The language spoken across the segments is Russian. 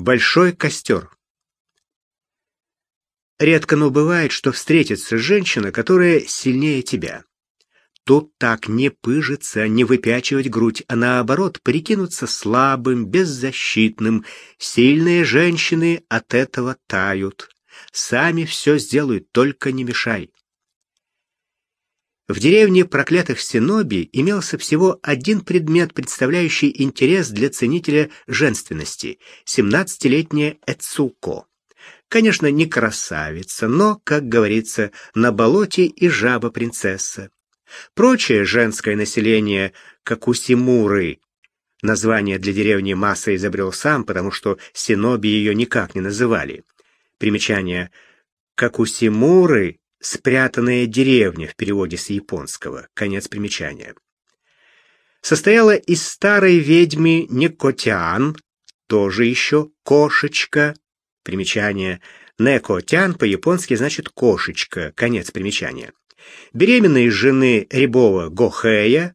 Большой костер. Редко, но бывает, что встретится женщина, которая сильнее тебя. Тут так не пыжиться, не выпячивать грудь, а наоборот прикинуться слабым, беззащитным. Сильные женщины от этого тают. Сами все сделают, только не мешай. В деревне проклятых Синоби имелся всего один предмет, представляющий интерес для ценителя женственности — семнадцатилетняя Эцуко. Конечно, не красавица, но, как говорится, на болоте и жаба-принцесса. Прочее женское население, как у Симуры, название для деревни Масса изобрел сам, потому что Синоби ее никак не называли. Примечание «Как у Симуры» «Спрятанная деревня» в переводе с японского. Конец примечания. Состояла из старой ведьмы Некотян, тоже еще кошечка. Примечание. Некотян по-японски значит кошечка. Конец примечания. Беременной жены Рябова Гохея,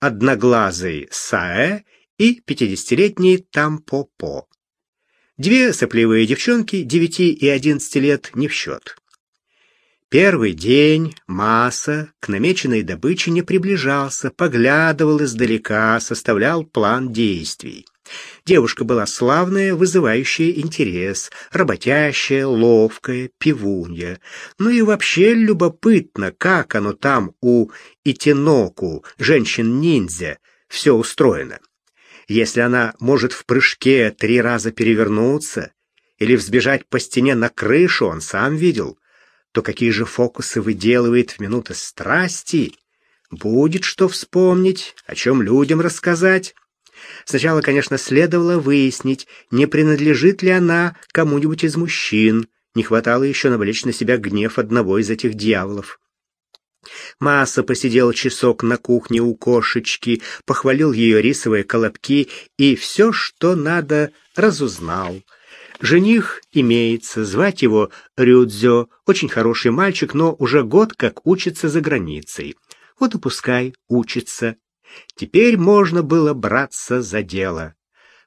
одноглазой Саэ и пятидесятилетней Тампопо. Две сопливые девчонки, девяти и одиннадцати лет, не в счет. Первый день Масса к намеченной добыче не приближался, поглядывал издалека, составлял план действий. Девушка была славная, вызывающая интерес, работящая, ловкая, пивунья. Ну и вообще любопытно, как оно там у Итиноку, женщин-ниндзя, все устроено. Если она может в прыжке три раза перевернуться или взбежать по стене на крышу, он сам видел — то какие же фокусы выделывает в минуты страсти. Будет что вспомнить, о чем людям рассказать. Сначала, конечно, следовало выяснить, не принадлежит ли она кому-нибудь из мужчин. Не хватало еще навлечь на себя гнев одного из этих дьяволов. Масса посидел часок на кухне у кошечки, похвалил ее рисовые колобки и все, что надо, разузнал — Жених имеется, звать его Рюдзё, очень хороший мальчик, но уже год как учится за границей. Вот и пускай учится. Теперь можно было браться за дело.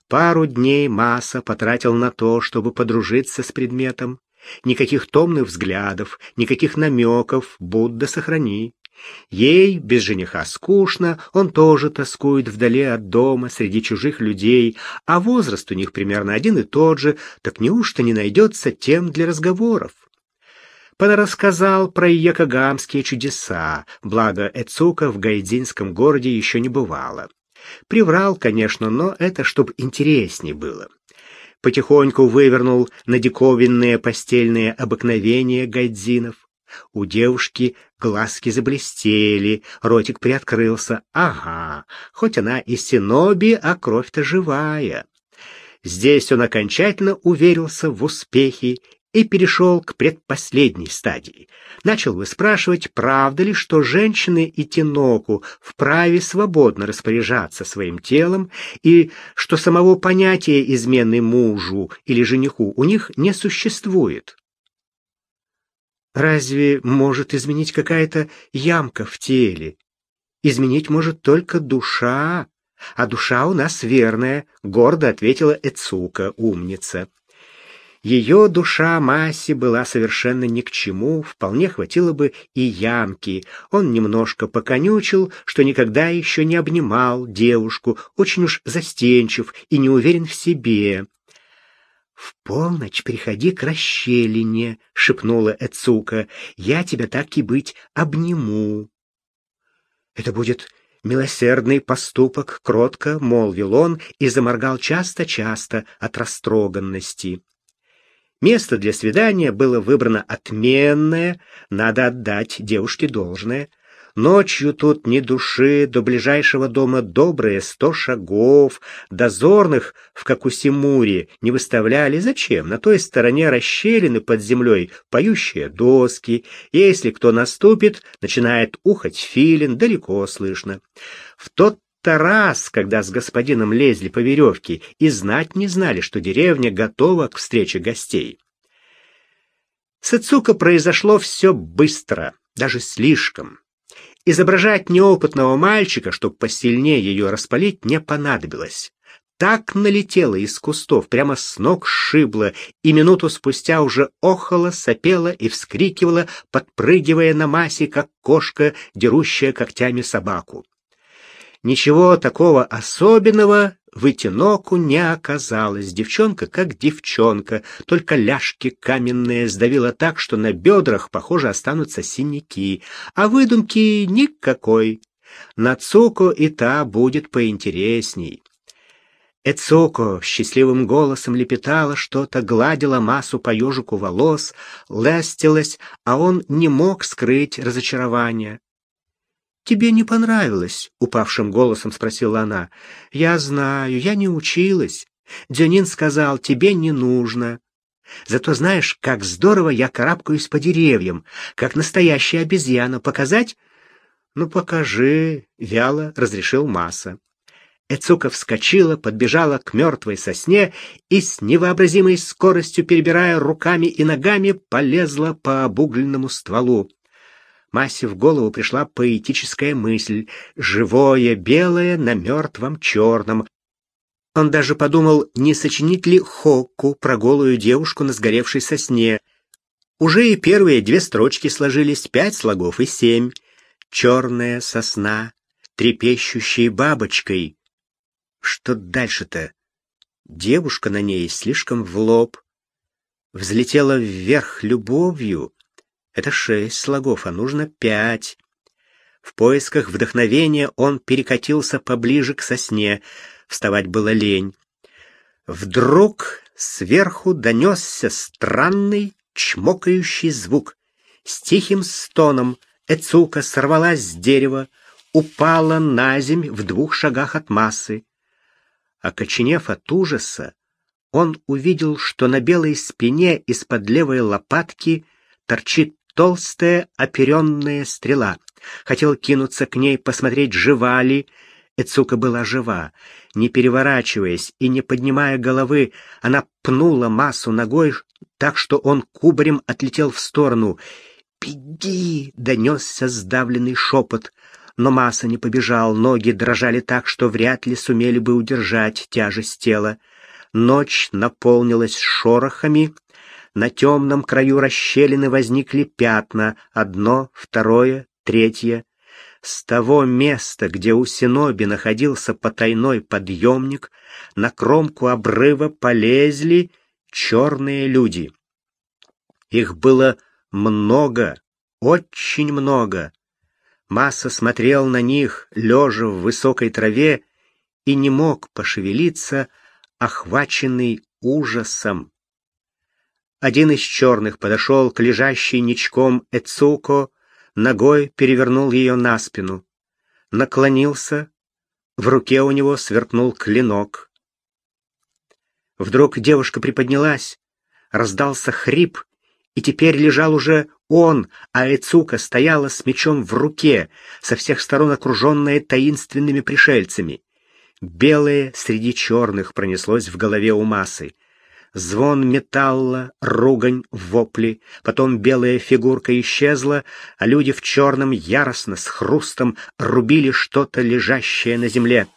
Пару дней Маса потратил на то, чтобы подружиться с предметом. Никаких томных взглядов, никаких намеков, Будда сохрани. Ей без жениха скучно, он тоже тоскует вдали от дома, среди чужих людей, а возраст у них примерно один и тот же, так неужто не найдется тем для разговоров? рассказал про якогамские чудеса, благо Эцука в гайдзинском городе еще не бывало. Приврал, конечно, но это чтоб интересней было. Потихоньку вывернул на диковинные постельные обыкновения гайдзинов. У девушки глазки заблестели, ротик приоткрылся. Ага, хоть она и синоби, а кровь-то живая. Здесь он окончательно уверился в успехе и перешел к предпоследней стадии. Начал выспрашивать, правда ли, что женщины и теноку вправе свободно распоряжаться своим телом, и что самого понятия измены мужу или жениху у них не существует. Разве может изменить какая-то ямка в теле? Изменить может только душа, а душа у нас верная, гордо ответила Эцука, умница. Ее душа Масси была совершенно ни к чему, вполне хватило бы и ямки. Он немножко поконючил, что никогда еще не обнимал девушку, очень уж застенчив и не уверен в себе. «В полночь приходи к расщелине», — шепнула Эцука. «Я тебя так и быть обниму». «Это будет милосердный поступок», — кротко молвил он и заморгал часто-часто от растроганности. Место для свидания было выбрано отменное, надо отдать девушке должное — Ночью тут ни души, до ближайшего дома добрые сто шагов, дозорных в Какусимуре не выставляли. Зачем? На той стороне расщелины под землей поющие доски. Если кто наступит, начинает ухать филин, далеко слышно. В тот то раз, когда с господином лезли по веревке и знать не знали, что деревня готова к встрече гостей. С Ицука произошло все быстро, даже слишком. Изображать неопытного мальчика, чтобы посильнее ее распалить, не понадобилось. так налетела из кустов, прямо с ног сшибла, и минуту спустя уже охала, сопела и вскрикивала, подпрыгивая на массе, как кошка, дерущая когтями собаку. Ничего такого особенного в Этиноку не оказалось. Девчонка как девчонка, только ляжки каменные сдавила так, что на бедрах, похоже, останутся синяки, а выдумки никакой. На Цуко и та будет поинтересней. Эцуко счастливым голосом лепетала что-то, гладила массу по ежику волос, ластилась, а он не мог скрыть разочарования. «Тебе не понравилось?» — упавшим голосом спросила она. «Я знаю, я не училась. Дзюнин сказал, тебе не нужно. Зато знаешь, как здорово я карабкаюсь по деревьям, как настоящая обезьяна. Показать?» «Ну, покажи», — вяло разрешил Масса. Эцука вскочила, подбежала к мертвой сосне и с невообразимой скоростью, перебирая руками и ногами, полезла по обугленному стволу. Массе в голову пришла поэтическая мысль — живое белое на мертвом черном. Он даже подумал, не сочинить ли хокку про голую девушку на сгоревшей сосне. Уже и первые две строчки сложились, пять слогов и семь. Черная сосна, трепещущей бабочкой — что дальше-то? Девушка на ней слишком в лоб. Взлетела вверх любовью. Это шесть слогов, а нужно пять. В поисках вдохновения он перекатился поближе к сосне. Вставать было лень. Вдруг сверху донесся странный чмокающий звук. С тихим стоном Эцука сорвалась с дерева, упала на земь в двух шагах от массы. Окоченев от ужаса, он увидел, что на белой спине из-под левой лопатки торчит толстая оперенная стрела. Хотел кинуться к ней, посмотреть, жива ли. Эцука была жива. Не переворачиваясь и не поднимая головы, она пнула массу ногой, так что он кубарем отлетел в сторону. «Беги!» — донесся сдавленный шепот но Масса не побежал, ноги дрожали так, что вряд ли сумели бы удержать тяжесть тела. Ночь наполнилась шорохами, на темном краю расщелины возникли пятна, одно, второе, третье. С того места, где у Синоби находился потайной подъемник, на кромку обрыва полезли черные люди. Их было много, очень много. Масса смотрел на них, лежа в высокой траве, и не мог пошевелиться, охваченный ужасом. Один из черных подошел к лежащей ничком Эцуко, ногой перевернул ее на спину. Наклонился, в руке у него сверкнул клинок. Вдруг девушка приподнялась, раздался хрип, и теперь лежал уже он, а Эцука стояла с мечом в руке, со всех сторон окруженная таинственными пришельцами. Белое среди черных пронеслось в голове у массы. Звон металла, ругань, вопли, потом белая фигурка исчезла, а люди в черном яростно с хрустом рубили что-то лежащее на земле.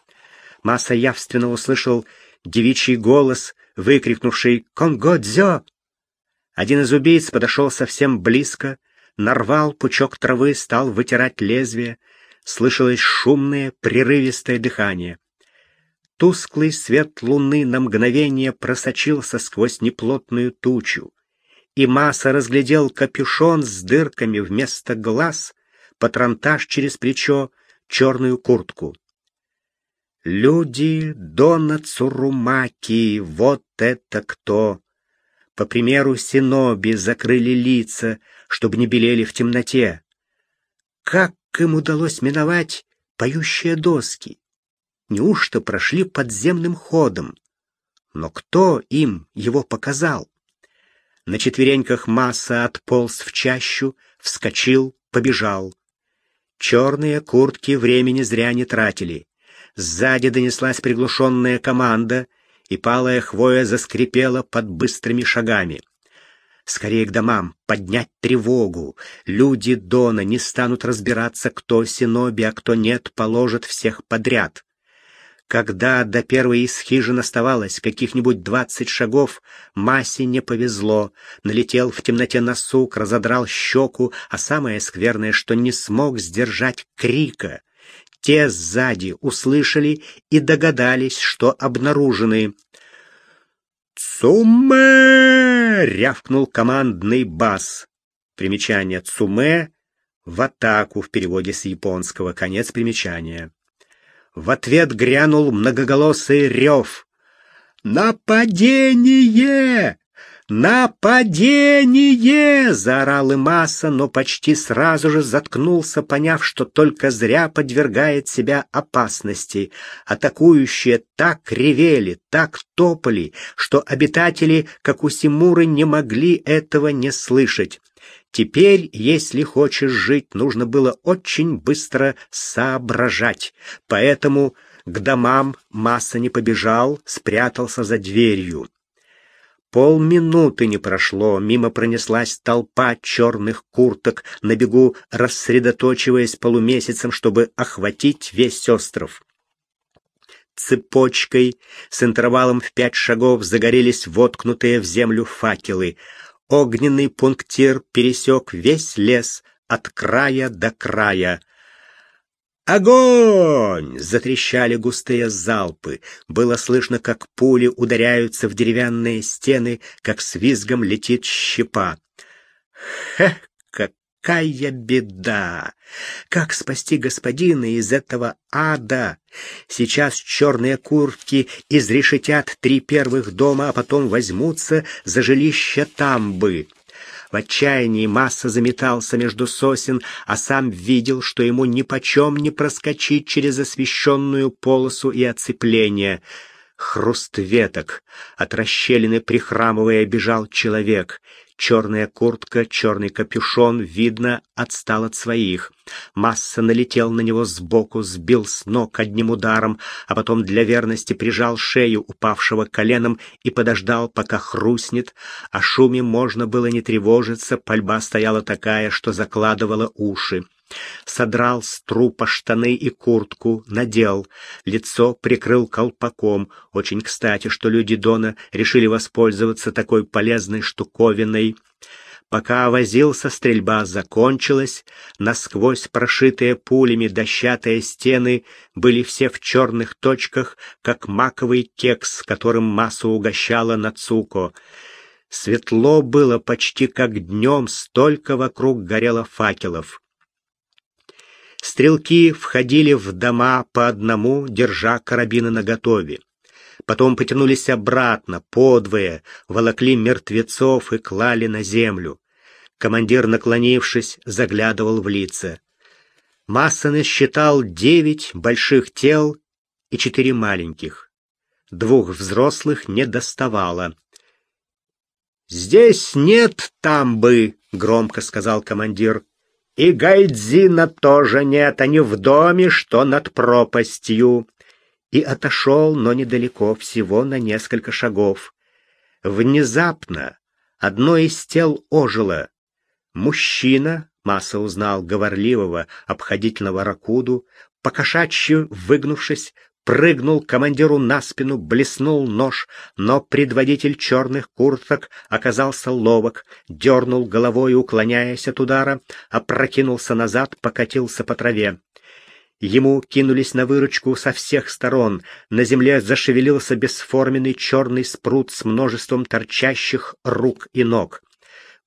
Масса явственно услышал девичий голос, выкрикнувший «Конго-дзё!» Один из убийц подошел совсем близко, нарвал пучок травы, стал вытирать лезвие. Слышалось шумное, прерывистое дыхание. Тусклый свет луны на мгновение просочился сквозь неплотную тучу, и Маса разглядел капюшон с дырками вместо глаз, патронтаж через плечо, черную куртку. Люди Дона Цурумаки, вот это кто! по примеру Синоби, закрыли лица, чтобы не белели в темноте. Как им удалось миновать поющие доски? Неужто прошли подземным ходом? Но кто им его показал? На четвереньках масса отполз в чащу, вскочил, побежал. Черные куртки времени зря не тратили. Сзади донеслась приглушенная команда — и палая хвоя заскрипела под быстрыми шагами. Скорее к домам, поднять тревогу. Люди Дона не станут разбираться, кто Синоби, а кто нет, положат всех подряд. Когда до первой из хижин оставалось каких-нибудь двадцать шагов, Масе не повезло. Налетел в темноте на сук, разодрал щеку, а самое скверное, что не смог сдержать крика. Те сзади услышали и догадались, что обнаружены. «Цуме!» — рявкнул командный бас. Примечание «Цуме» — в атаку в переводе с японского. Конец примечания. В ответ грянул многоголосый рев. «Нападение! «Нападение!» — заорал Имаса, но почти сразу же заткнулся, поняв, что только зря подвергает себя опасности. Атакующие так ревели, так топали, что обитатели, как у Симуры, не могли этого не слышать. Теперь, если хочешь жить, нужно было очень быстро соображать. Поэтому к домам Масса не побежал, спрятался за дверью. Полминуты не прошло, мимо пронеслась толпа черных курток, на бегу рассредоточиваясь полумесяцем, чтобы охватить весь остров. Цепочкой с интервалом в пять шагов загорелись воткнутые в землю факелы. Огненный пунктир пересек весь лес от края до края — «Огонь!» — затрещали густые залпы. Было слышно, как пули ударяются в деревянные стены, как с визгом летит щепа. «Хе, какая беда! Как спасти господина из этого ада? Сейчас черные куртки изрешетят три первых дома, а потом возьмутся за жилище тамбы». В отчаянии масса заметался между сосен, а сам видел, что ему нипочем не проскочить через освещенную полосу и оцепление. Хруст веток. От расщелины, прихрамывая, бежал человек. Черная куртка, черный капюшон, видно, отстал от своих. Масса налетел на него сбоку, сбил с ног одним ударом, а потом для верности прижал шею упавшего коленом и подождал, пока хрустнет. О шуме можно было не тревожиться, пальба стояла такая, что закладывала уши содрал с трупа штаны и куртку, надел, лицо прикрыл колпаком. Очень кстати, что люди Дона решили воспользоваться такой полезной штуковиной. Пока возился, стрельба закончилась, насквозь прошитые пулями дощатые стены были все в черных точках, как маковый кекс, которым массу угощала Нацуко. Светло было почти как днем, столько вокруг горело факелов. Стрелки входили в дома по одному, держа карабины наготове. Потом потянулись обратно, подвое, волокли мертвецов и клали на землю. Командир, наклонившись, заглядывал в лица. Массон считал девять больших тел и четыре маленьких. Двух взрослых не доставало. «Здесь нет тамбы», — громко сказал командир. И Гайдзина тоже нет, они в доме, что над пропастью. И отошел, но недалеко, всего на несколько шагов. Внезапно одно из тел ожило. Мужчина, Масса узнал говорливого, обходительного ракуду, покошачью выгнувшись, прыгнул командиру на спину, блеснул нож, но предводитель черных курток оказался ловок, дернул головой, уклоняясь от удара, опрокинулся назад, покатился по траве. Ему кинулись на выручку со всех сторон. На земле зашевелился бесформенный черный спрут с множеством торчащих рук и ног.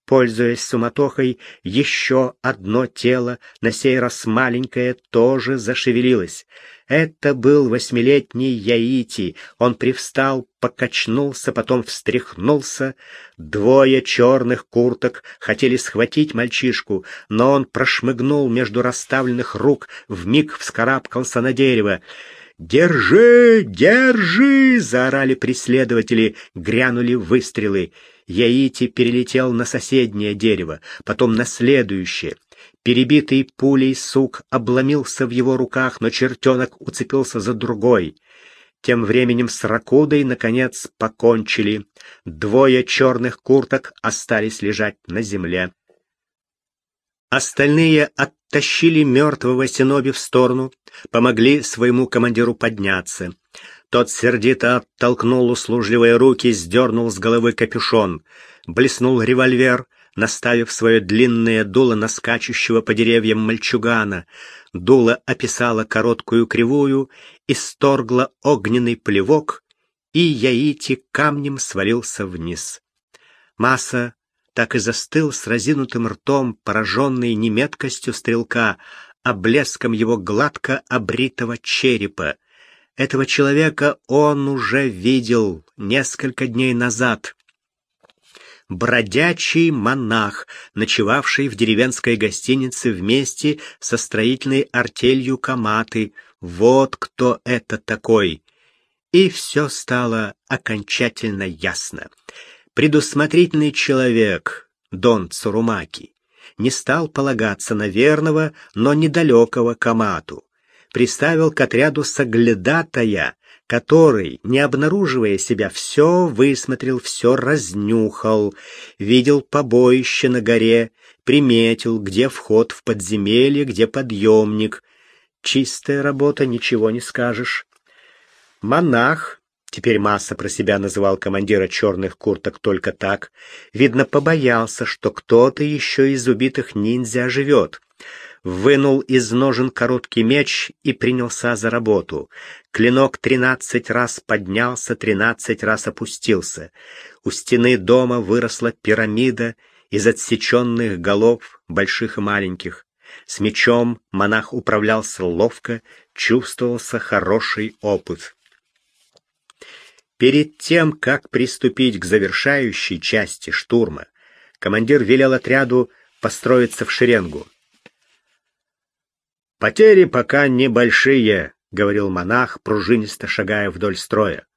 Пользуясь суматохой, еще одно тело, на сей раз маленькое, тоже зашевелилось. Это был восьмилетний Яити. Он привстал, покачнулся, потом встряхнулся. Двое черных курток хотели схватить мальчишку, но он прошмыгнул между расставленных рук, вмиг вскарабкался на дерево. «Держи! Держи!» — заорали преследователи, грянули выстрелы. Яити перелетел на соседнее дерево, потом на следующее. Перебитый пулей сук обломился в его руках, но чертенок уцепился за другой. Тем временем с Ракудой, наконец, покончили. Двое черных курток остались лежать на земле. Остальные оттащили мертвого Синоби в сторону, помогли своему командиру подняться. Тот сердито оттолкнул услужливые руки, сдернул с головы капюшон. Блеснул револьвер, наставив свое длинное дуло на скачущего по деревьям мальчугана. Дуло описало короткую кривую, исторгло огненный плевок, и Яити камнем свалился вниз. Масса так и застыл с разинутым ртом, пораженный не меткостью стрелка, а блеском его гладко обритого черепа. Этого человека он уже видел несколько дней назад. Бродячий монах, ночевавший в деревенской гостинице вместе со строительной артелью Каматы. Вот кто это такой. И все стало окончательно ясно. Предусмотрительный человек, Дон Цурумаки, не стал полагаться на верного, но недалекого Камату. Приставил к отряду соглядатая, который, не обнаруживая себя, все высмотрел, все разнюхал, видел побоище на горе, приметил, где вход в подземелье, где подъемник. Чистая работа, ничего не скажешь. Монах, Теперь Масса про себя называл командира черных курток только так. Видно, побоялся, что кто-то еще из убитых ниндзя оживет. Вынул из ножен короткий меч и принялся за работу. Клинок тринадцать раз поднялся, тринадцать раз опустился. У стены дома выросла пирамида из отсеченных голов, больших и маленьких. С мечом монах управлялся ловко, чувствовался хороший опыт. Перед тем, как приступить к завершающей части штурма, командир велел отряду построиться в шеренгу. «Потери пока небольшие», — говорил монах, пружинисто шагая вдоль строя.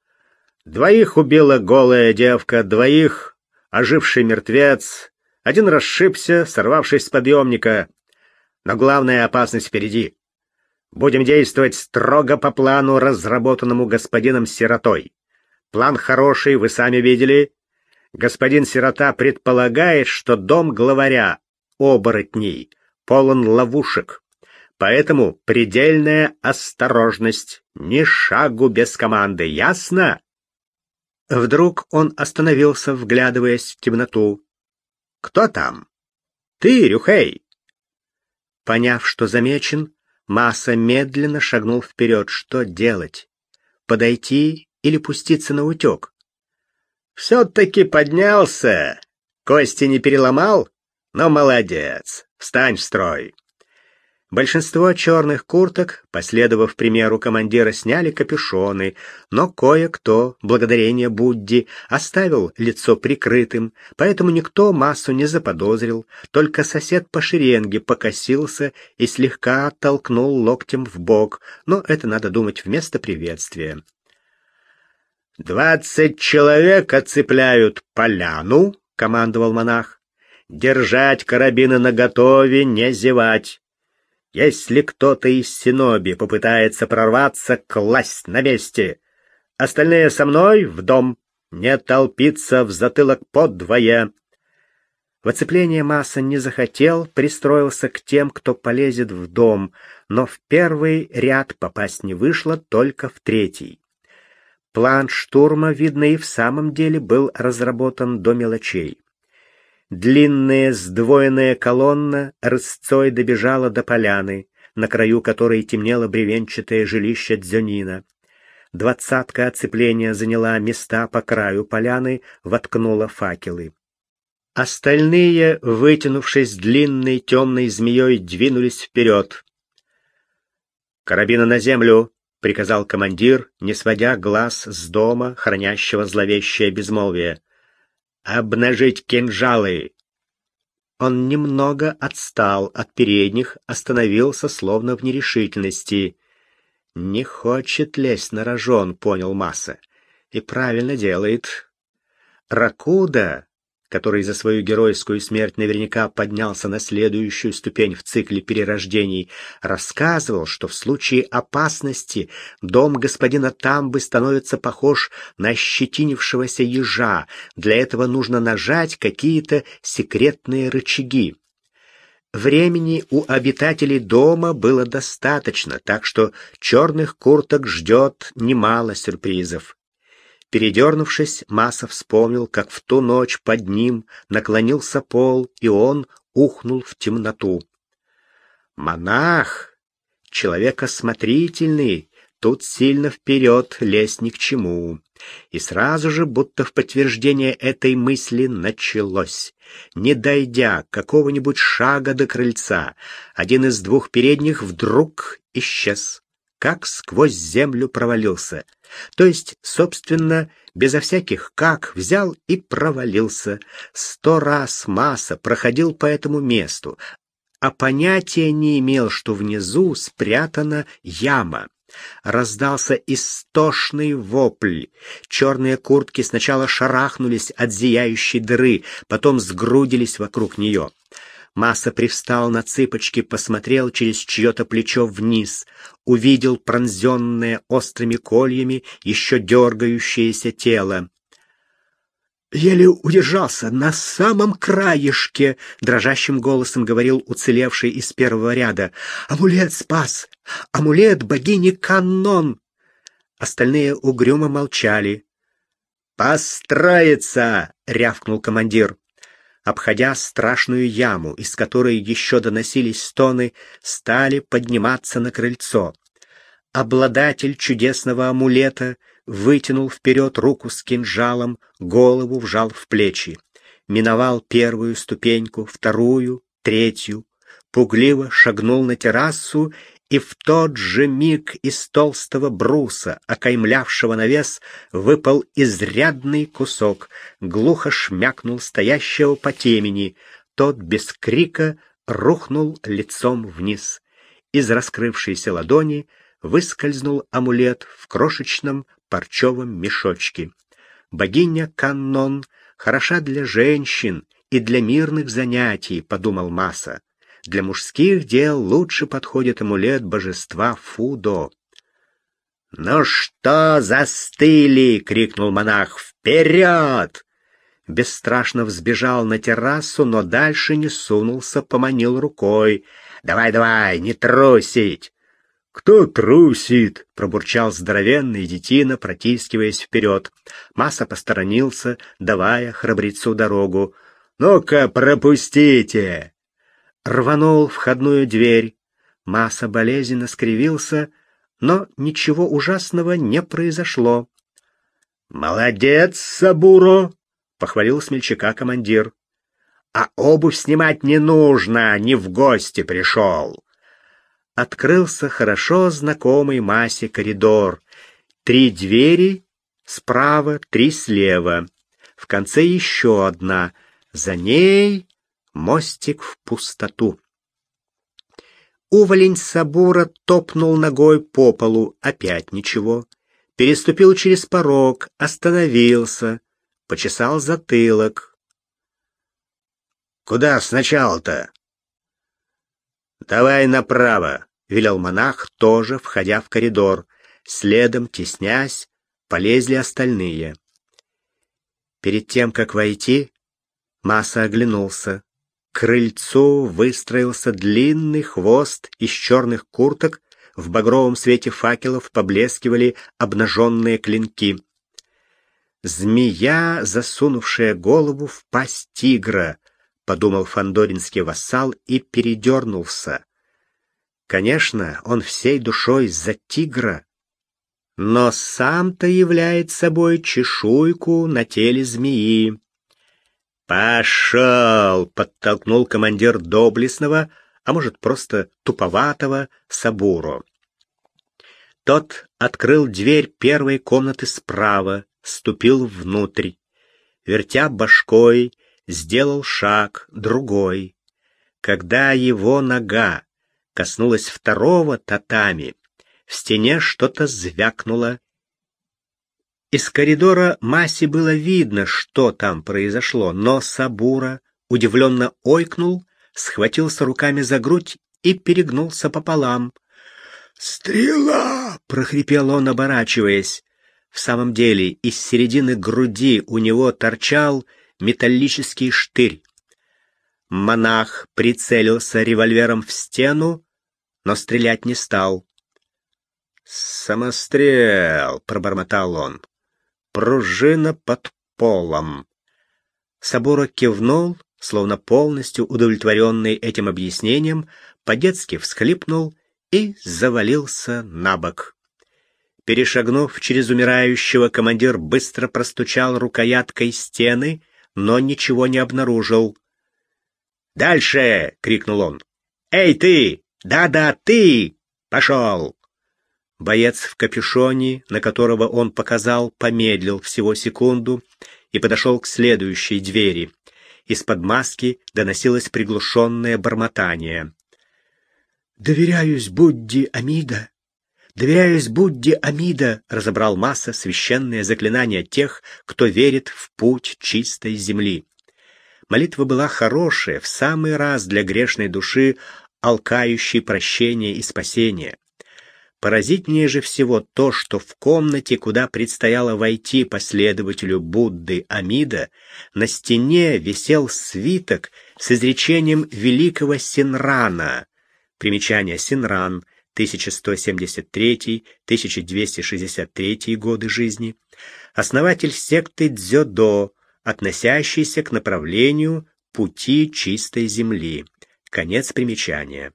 «Двоих убила голая девка, двоих — оживший мертвец, один расшибся, сорвавшись с подъемника. Но главная опасность впереди. Будем действовать строго по плану, разработанному господином Сиротой. План хороший, вы сами видели. Господин Сирота предполагает, что дом главаря, оборотней, полон ловушек. Поэтому предельная осторожность, ни шагу без команды, ясно? Вдруг он остановился, вглядываясь в темноту. «Кто там?» «Ты, Рюхей!» Поняв, что замечен, Масса медленно шагнул вперед. Что делать? Подойти или пуститься на утек? «Все-таки поднялся! Кости не переломал? Но молодец! Встань в строй!» Большинство черных курток, последовав примеру командира, сняли капюшоны, но кое-кто, благодарение Будди, оставил лицо прикрытым, поэтому никто массу не заподозрил, только сосед по шеренге покосился и слегка оттолкнул локтем в бок, но это надо думать вместо приветствия. «Двадцать человек оцепляют поляну», — командовал монах. «Держать карабины наготове, не зевать. Если кто-то из синоби попытается прорваться, класть на месте. Остальные со мной в дом, не толпиться в затылок подвое». В оцепление Масса не захотел, пристроился к тем, кто полезет в дом, но в первый ряд попасть не вышло, только в третий. План штурма, видно, и в самом деле был разработан до мелочей. Длинная сдвоенная колонна рысцой добежала до поляны, на краю которой темнело бревенчатое жилище Дзюнина. Двадцатка оцепления заняла места по краю поляны, воткнула факелы. Остальные, вытянувшись длинной темной змеей, двинулись вперед. «Карабины на землю!» — приказал командир, не сводя глаз с дома, хранящего зловещее безмолвие. «Обнажить кинжалы!» Он немного отстал от передних, остановился, словно в нерешительности. «Не хочет лезть на рожон», — понял Масса. «И правильно делает». Ракуда который за свою геройскую смерть наверняка поднялся на следующую ступень в цикле перерождений, рассказывал, что в случае опасности дом господина Тамбы становится похож на ощетинившегося ежа. Для этого нужно нажать какие-то секретные рычаги. Времени у обитателей дома было достаточно, так что черных курток ждет немало сюрпризов. Передернувшись, Маса вспомнил, как в ту ночь под ним наклонился пол, и он ухнул в темноту. Монах, человек осмотрительный, тут сильно вперед лезть ни к чему. И сразу же, будто в подтверждение этой мысли, началось. Не дойдя какого-нибудь шага до крыльца, один из двух передних вдруг исчез, как сквозь землю провалился. То есть, собственно, безо всяких «как» взял и провалился. Сто раз масса проходил по этому месту, а понятия не имел, что внизу спрятана яма. Раздался истошный вопль. Черные куртки сначала шарахнулись от зияющей дыры, потом сгрудились вокруг нее. Масса привстал на цыпочки, посмотрел через чье-то плечо вниз, увидел пронзенное острыми кольями еще дергающееся тело. Еле удержался на самом краешке, дрожащим голосом говорил уцелевший из первого ряда. Амулет спас! Амулет богини Каннон! Остальные угрюмо молчали. «Построиться!» — рявкнул командир. Обходя страшную яму, из которой еще доносились стоны, стали подниматься на крыльцо. Обладатель чудесного амулета — вытянул вперед руку с кинжалом, голову вжал в плечи. Миновал первую ступеньку, вторую, третью, пугливо шагнул на террасу и в тот же миг из толстого бруса, окаймлявшего навес, выпал изрядный кусок, глухо шмякнул стоящего по темени. Тот без крика рухнул лицом вниз. Из раскрывшейся ладони выскользнул амулет в крошечном парчевом мешочке. Богиня Каннон хороша для женщин и для мирных занятий, подумал Маса. Для мужских дел лучше подходит амулет божества Фудо. «Ну что застыли?» — крикнул монах. «Вперед!» Бесстрашно взбежал на террасу, но дальше не сунулся, поманил рукой. «Давай, давай, не трусить!» «Кто трусит?» — пробурчал здоровенный детина, протискиваясь вперед. Масса посторонился, давая храбрецу дорогу. «Ну-ка, пропустите!» Рванул входную дверь. Масса болезненно скривился, но ничего ужасного не произошло. «Молодец, Сабуро!» — похвалил смельчака командир. «А обувь снимать не нужно, не в гости пришел!» открылся хорошо знакомый Масе коридор. Три двери справа, три слева. В конце еще одна. За ней мостик в пустоту. Уволень Сабура топнул ногой по полу, опять ничего. Переступил через порог, остановился, почесал затылок. «Куда сначала-то?» «Давай направо», — велел монах, тоже входя в коридор. Следом, теснясь, полезли остальные. Перед тем, как войти, Маса оглянулся. К крыльцу выстроился длинный хвост из черных курток, в багровом свете факелов поблескивали обнаженные клинки. Змея, засунувшая голову в пасть тигра, подумал фандоринский вассал и передернулся. Конечно, он всей душой за тигра, но сам-то является собой чешуйку на теле змеи. «Пошел!» — подтолкнул командир доблестного, а может, просто туповатого Сабуру. Тот открыл дверь первой комнаты справа, ступил внутрь. Вертя башкой, сделал шаг, другой. Когда его нога коснулась второго татами, в стене что-то звякнуло. Из коридора Маси было видно, что там произошло, но Сабура удивленно ойкнул, схватился руками за грудь и перегнулся пополам. «Стрела!» — прохрипел он, оборачиваясь. В самом деле, из середины груди у него торчал металлический штырь. Монах прицелился револьвером в стену, но стрелять не стал. «Самострел!» — пробормотал он. «Пружина под полом». Собора кивнул, словно полностью удовлетворенный этим объяснением, по-детски всхлипнул и завалился на бок. Перешагнув через умирающего, командир быстро простучал рукояткой стены, но ничего не обнаружил. «Дальше!» — крикнул он. «Эй, ты! Да-да, ты! Пошел!» Боец в капюшоне, на которого он показал, помедлил всего секунду и подошел к следующей двери. Из-под маски доносилось приглушенное бормотание. «Доверяюсь Будде Амида, «Доверяюсь Будде Амида», — разобрал Масса священное заклинание тех, кто верит в путь чистой земли. Молитва была хорошая, в самый раз для грешной души, алкающей прощения и спасения. Поразительнее же всего то, что в комнате, куда предстояло войти последователю Будды Амида, на стене висел свиток с изречением великого Синрана. Примечание Синран 1173-1263 годы жизни, основатель секты Дзёдо, относящийся к направлению пути чистой земли. Конец примечания.